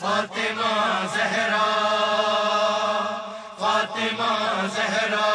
فاطمہ زہرا فاطمہ زہرا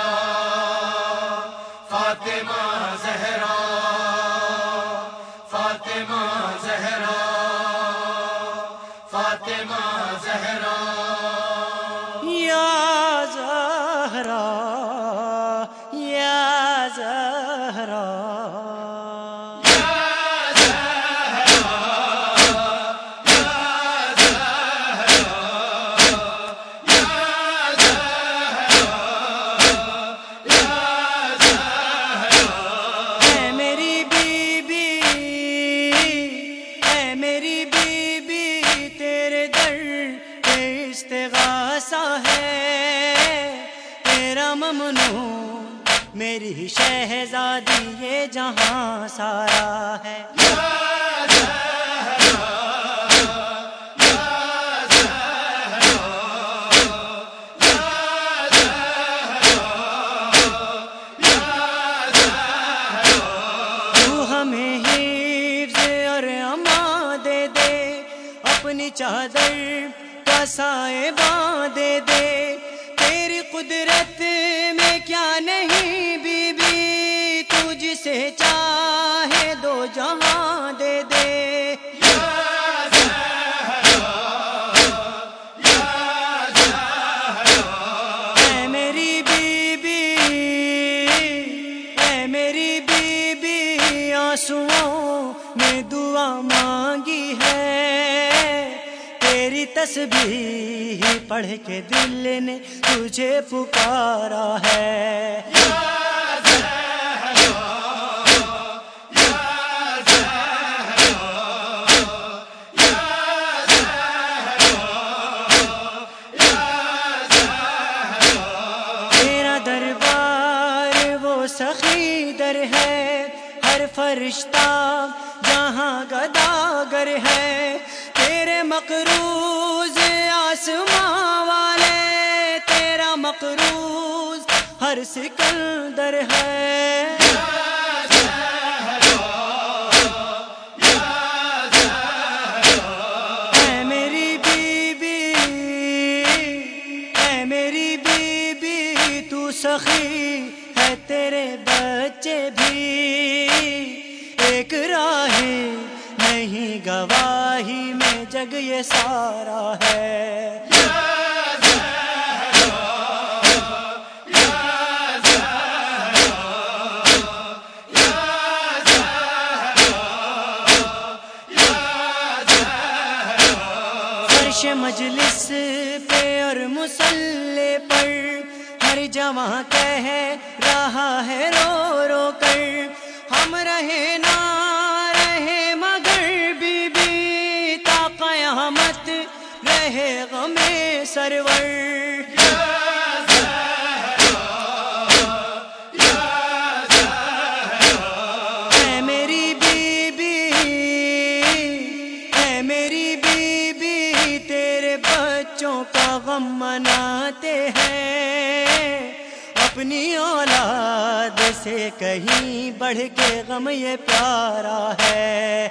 میری شہزادی، یہ جہاں سارا ہے۔ ہمیں دے دے، اپنی چادر کا سائے باندھے دے۔ قدرت میں کیا نہیں بی بی تو جسے چاہے دو جہاں دے دے۔ اے میری بی بی اے میری بی بی آنسوؤں میں دعا مانگی ہے۔ تیری تسبیح پڑھ کے دل نے تجھے پکارا ہے۔ تیرا دربار وہ سخی در ہے، ہر فرشتہ مقروض آسماں والے، تیرا مقروض ہر سکندر ہے۔ میری میری سخی ہے تیرے بچے بھی۔ ایک راہ نہیں، گواہی میں جگ یہ سارا ہے۔ فرش مجلس پہ اور مسلح پر ہر جمع کہہ رہا ہے، رو رو کر۔ ہم رہے نہ قیامت رہے غم سرور۔ اے میری بی بی اے میری بی تیرے بچوں کا غم مناتے ہیں۔ اپنی اولاد سے کہیں بڑھ کے غم یہ پیارا ہے۔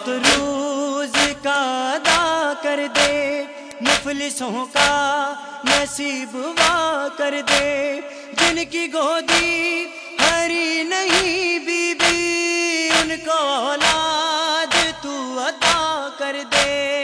مقروض کا ادا کر دے، مفلسوں کا نصیب وا کر دے۔ جن کی گودی ہری نہیں بی بی ان کو اولاد تو عطا کر دے۔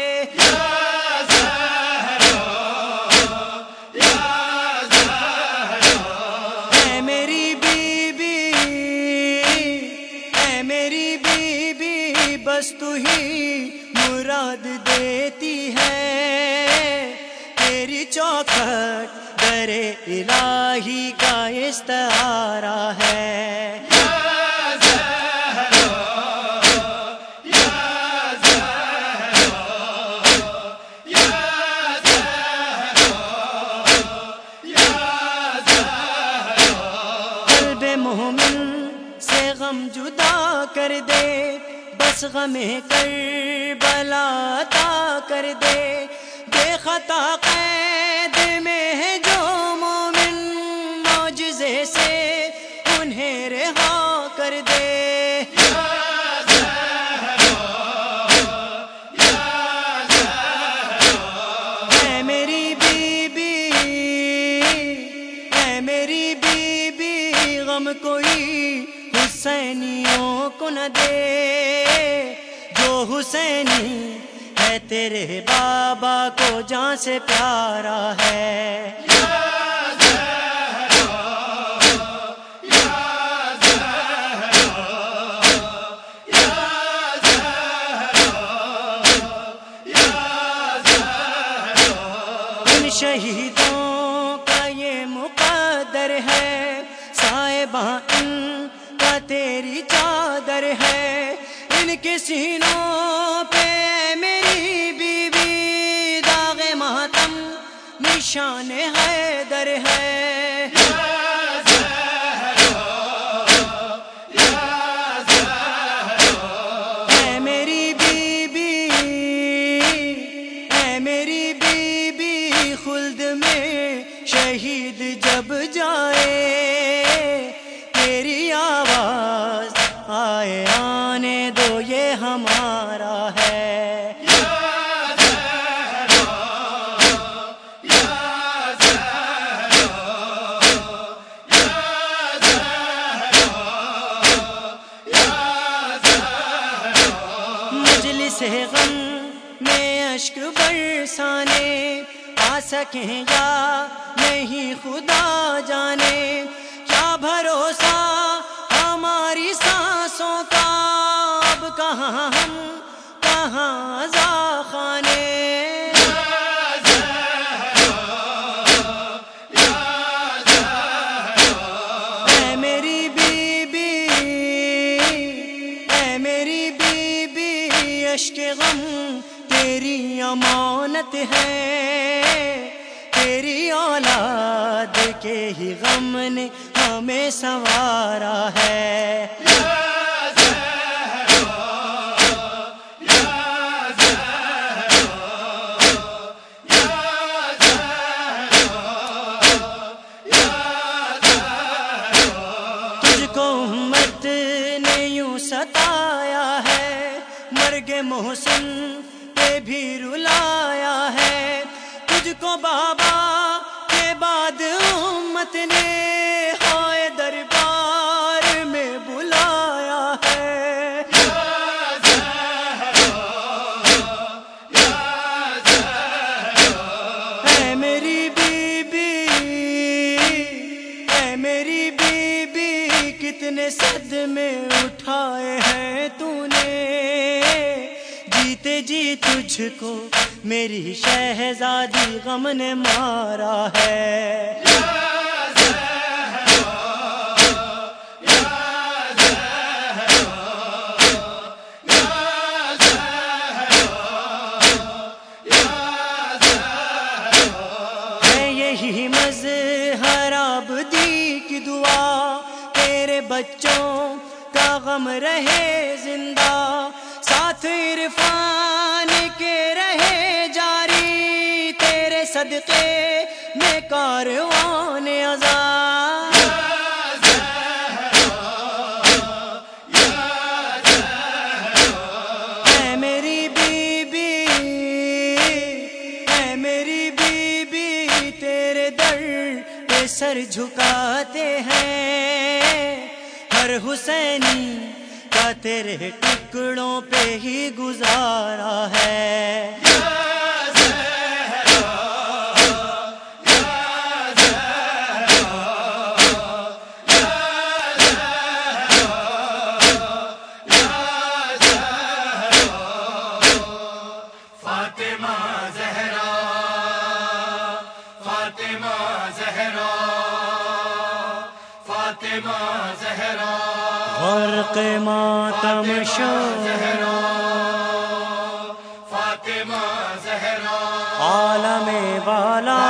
چوکھٹ در الہی کا استعارہ ہے۔ مومن سے غم جدا کر دے، بس غم کر بلا عطا کر دے۔ خطا قید میں ہے جو مومن معجزے سے انہیں رہا کر دے۔ اے میری بی اے میری بی بی غم کوئی حسینیوں کو نہ دے۔ جو حسینی ہے تیرے بابا کو جان سے پیارا ہے۔ ان شہیدوں کا یہ مقدر ہے۔ صاحباں ان کا تیری چادر ہے۔ ان کے سینوں شان حیدر ہے۔ آ یا نہیں خدا جانے، کیا بھروسہ ہماری سانسوں کا؟ اب کہاں ہم، کہاں خانے؟ اے میری بی اے میری بی اشک غم تیری امانت ہے۔ تیری اولاد کے ہی غم نے ہمیں سنوارا ہے۔ بعد امت نے ہائے دربار میں بلایا ہے۔ اے میری بی بی اے میری بی بی کتنے صد میں اٹھائے ہیں تو نے۔ جیتے جی تجھ کو، میری شہزادی غم نے مارا ہے۔ یہی مظہر آبدی کی دعا، تیرے بچوں کا غم رہے زندہ۔ عرفان کے رہے جاری، تیرے صدقے میں کاروان آزاد میری میری تیرے در سر جھکاتے ہیں۔ ہر حسینی تیرے ٹکڑوں پہ ہی گزارا ہے۔ فاطمہ زہرا فاطمہ زہرا غرق ماتم شو زہرا فاطمہ زہرا عالم والا